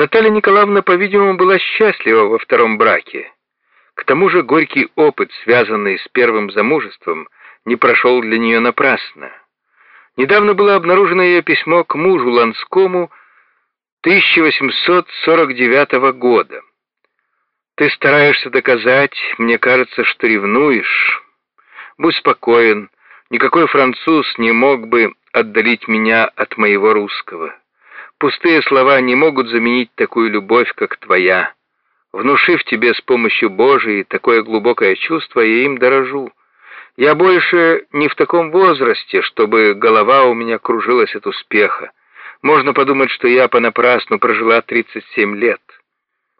Наталья Николаевна, по-видимому, была счастлива во втором браке. К тому же горький опыт, связанный с первым замужеством, не прошел для нее напрасно. Недавно было обнаружено ее письмо к мужу Ланскому 1849 года. «Ты стараешься доказать, мне кажется, что ревнуешь. Будь спокоен, никакой француз не мог бы отдалить меня от моего русского». Пустые слова не могут заменить такую любовь, как твоя. Внушив тебе с помощью Божией такое глубокое чувство, я им дорожу. Я больше не в таком возрасте, чтобы голова у меня кружилась от успеха. Можно подумать, что я понапрасну прожила 37 лет.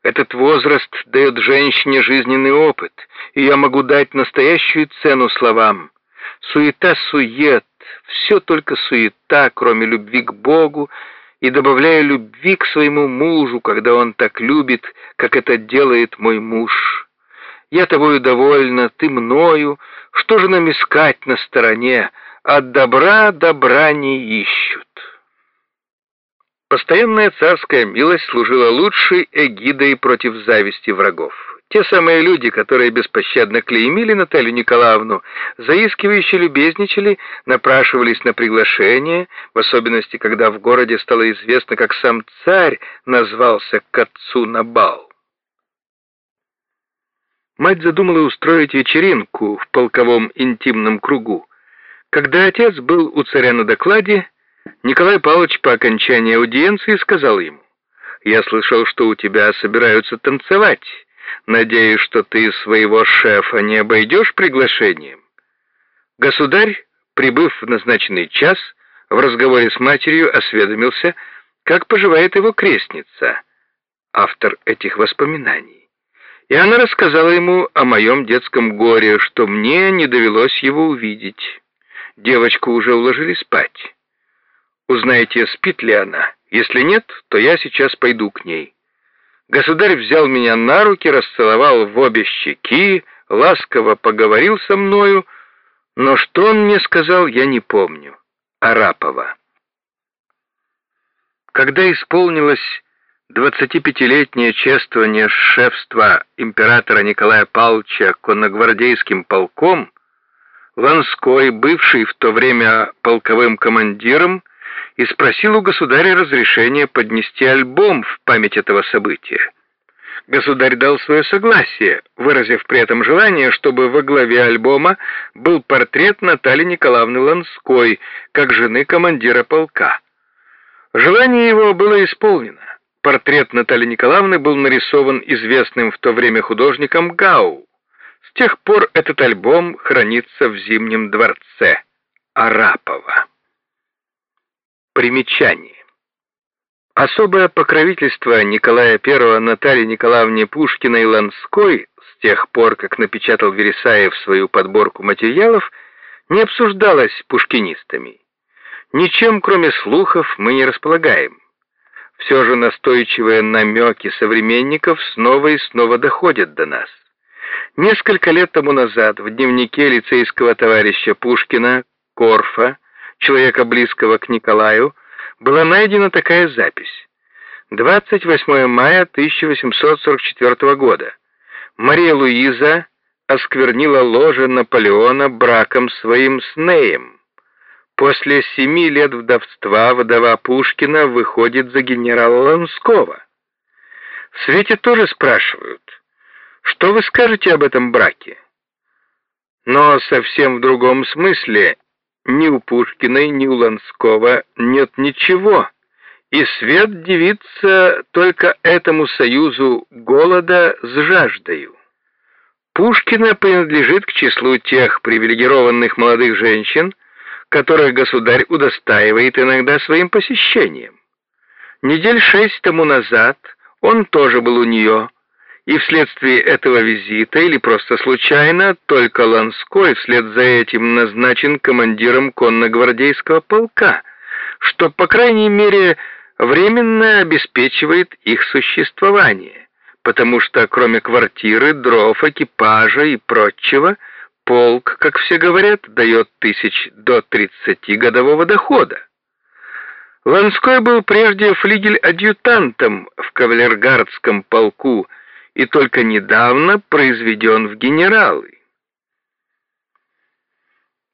Этот возраст дает женщине жизненный опыт, и я могу дать настоящую цену словам. Суета-сует, все только суета, кроме любви к Богу, и добавляя любви к своему мужу, когда он так любит, как это делает мой муж. Я тобою довольна, ты мною, что же нам искать на стороне? От добра добра не ищут. Постоянная царская милость служила лучшей эгидой против зависти врагов. Те самые люди, которые беспощадно клеймили Наталью Николаевну, заискивающе любезничали, напрашивались на приглашение, в особенности, когда в городе стало известно, как сам царь назвался к отцу на бал. Мать задумала устроить вечеринку в полковом интимном кругу. Когда отец был у царя на докладе, Николай Павлович по окончании аудиенции сказал ему, «Я слышал, что у тебя собираются танцевать». Надеюсь, что ты своего шефа не обойдешь приглашением. Государь, прибыв в назначенный час, в разговоре с матерью осведомился, как поживает его крестница, автор этих воспоминаний. И она рассказала ему о моем детском горе, что мне не довелось его увидеть. Девочку уже уложили спать. Узнаете, спит ли она. Если нет, то я сейчас пойду к ней. Государь взял меня на руки, расцеловал в обе щеки, ласково поговорил со мною, но что он мне сказал, я не помню. Арапова. Когда исполнилось 25-летнее чествование шефства императора Николая Павловича конногвардейским полком, Ланской, бывший в то время полковым командиром, и спросил у государя разрешения поднести альбом в память этого события. Государь дал свое согласие, выразив при этом желание, чтобы во главе альбома был портрет Натальи Николаевны Ланской, как жены командира полка. Желание его было исполнено. Портрет Натальи Николаевны был нарисован известным в то время художником Гау. С тех пор этот альбом хранится в Зимнем дворце Арапова. Примечание. Особое покровительство Николая I Наталье Николаевне Пушкиной Ланской с тех пор, как напечатал Вересаев свою подборку материалов, не обсуждалось пушкинистами. Ничем, кроме слухов, мы не располагаем. Все же настойчивые намеки современников снова и снова доходят до нас. Несколько лет тому назад в дневнике лицейского товарища Пушкина Корфа человека близкого к Николаю, была найдена такая запись. 28 мая 1844 года. Мария Луиза осквернила ложе Наполеона браком своим с Неем. После семи лет вдовства вдова Пушкина выходит за генерала Ланского. В свете тоже спрашивают, что вы скажете об этом браке? Но совсем в другом смысле ни у Пушкиной, ни у Ланского нет ничего, и свет дивится только этому союзу голода с жаждою. Пушкина принадлежит к числу тех привилегированных молодых женщин, которых государь удостаивает иногда своим посещением. Недель шесть тому назад он тоже был у нее, и вследствие этого визита или просто случайно только Ланской вслед за этим назначен командиром конногвардейского полка, что, по крайней мере, временно обеспечивает их существование, потому что кроме квартиры, дров, экипажа и прочего, полк, как все говорят, дает тысяч до тридцати годового дохода. Ланской был прежде флигель-адъютантом в кавалергардском полку и только недавно произведен в генералы.